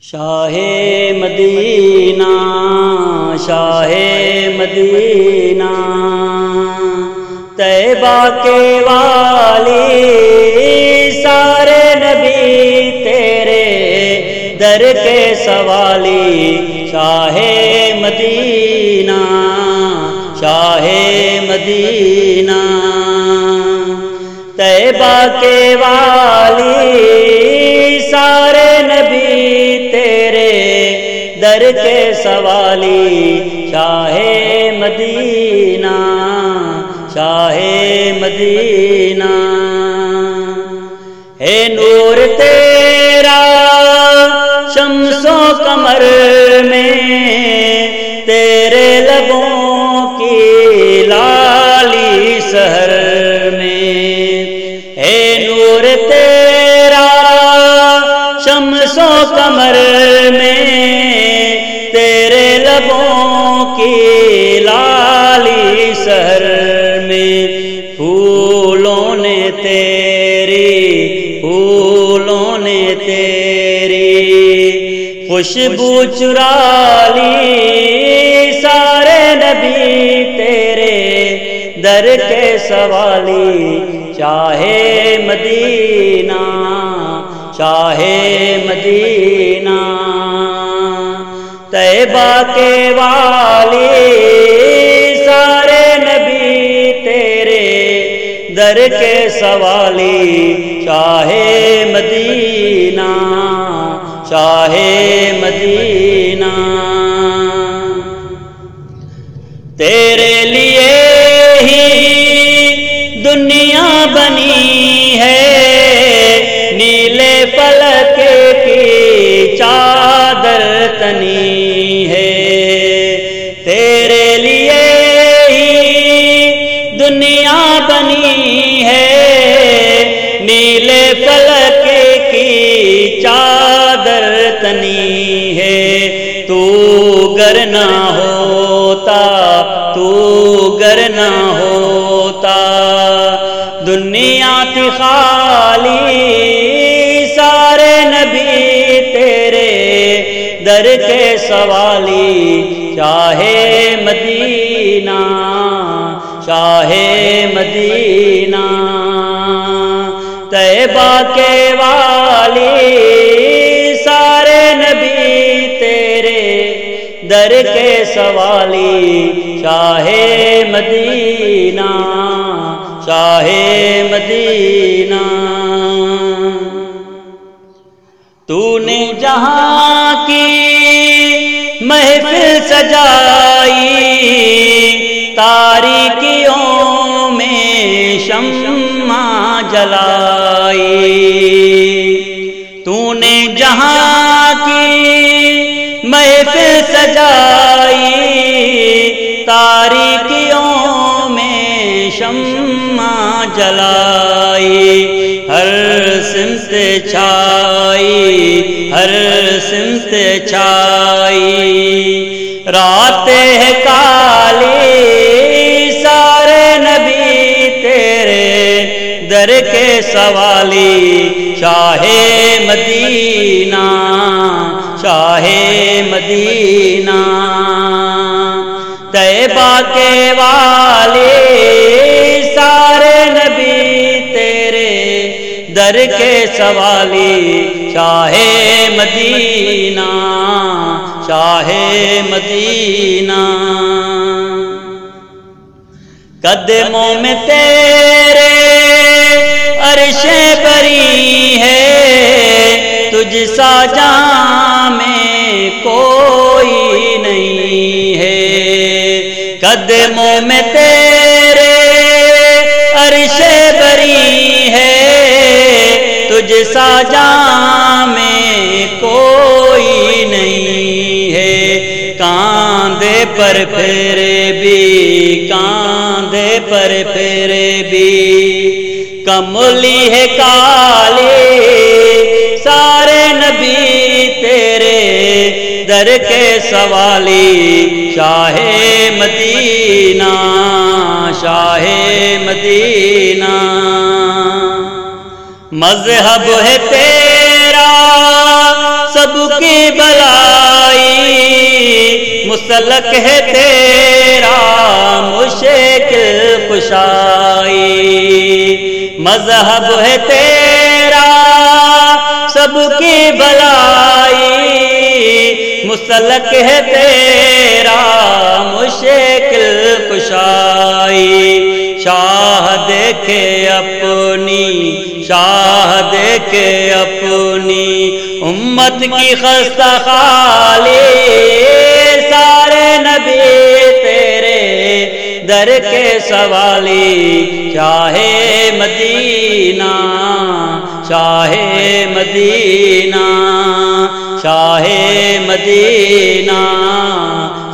شاہ مدینہ شاہ مدینہ۔ طیبہ کے والی سارے نبی تیرے در کے سوالی۔ شاہ مدینہ شاہ مدینہ۔ طیبہ کے والی سارے نبی تیرے در کے سوالی، شاہ مدینہ شاہ مدینہ۔ ہے نور تیرا شمس و کمر میں شمس و کمر میں تیرے لبوں کی لالی سہر میں پھولوں نے تیری، پھولوں نے تیری خوشبو چرا لی سارے نبی تیرے در کے سوالی، چاہے مدینہ چاہے مدینہ۔ طیبہ کے والی سارے نبی تیرے در کے سوالی چاہے گر نہ ہوتا۔ دنیا تھی خالی سارے نبی تیرے در کے سوالی۔ چاہے مدینہ چاہے مدینہ۔ طیبہ کے والی در کے سوالی چاہے مدینہ چاہے مدینہ۔ تو نے جہاں کی محفل سجائی، تاریکیوں میں شمع جلائی۔ محفل تاریکیوں میں شمع جلائی، ہر سمت چھائی، ہر سمت چھائی۔ رات ہے کالی، سارے نبی تیرے در کے سوالی۔ شاہ مدینہ شاہ مدینہ۔ طیبہ کے والی سارے نبی تیرے در کے سوالی شاہ مدینہ شاہ مدینہ۔ قدموں میں تیرے عرش بری ہے، تجھ سا جام میں کوئی نہیں ہے۔ قدموں میں تیرے عرش بری ہے، تجھ سا جام میں کوئی نہیں ہے۔ کاندھے پر پھر بھی، کاندھے پر پھر بھی کملی ہے کالی در کے سوالی، شاہ مدینہ شاہ مدینہ۔ مذہب ہے تیرا، سب کی بلائی۔ مسلک ہے تیرا مشکل کشائی مذہب ہے تیرا، سب کی بلائی۔ مسلک ہے تیرا مشکل کشائی۔ شاہ دیکھے اپنی، شاہ دیکھے اپنی۔ امت کی خستہ خالی، سارے نبی تیرے در کے سوالی۔ چاہے مدینہ چاہے مدینہ۔ مدینہ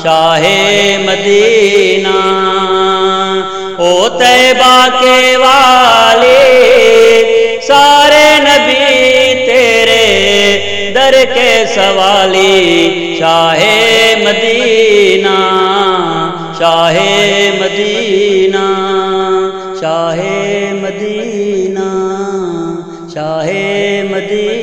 چاہے مدینہ۔ او طیبہ کے والے سارے نبی تیرے در کے سوالی چاہے مدینہ چاہے مدینہ چاہے مدینہ چاہے مدینہ۔